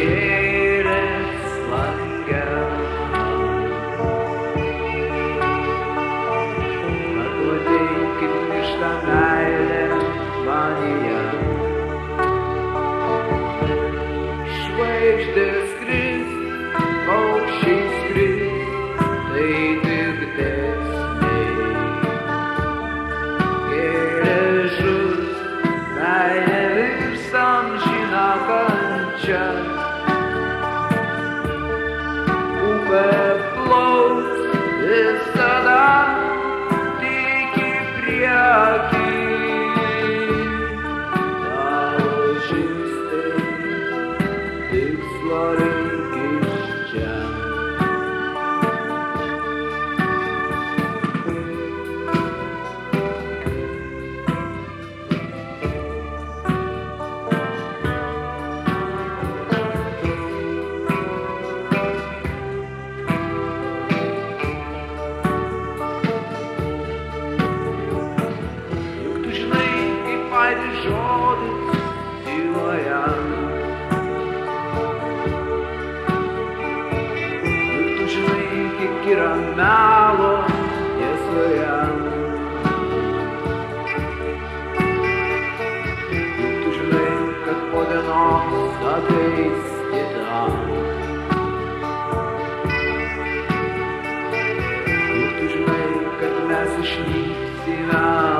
again. žodis tyloje. Ir tu žinai, kiek yra melo tiesoje. Ir tu žinai, kad po dienos ateis kita. Ir tu žinai, kad mes išnyksime.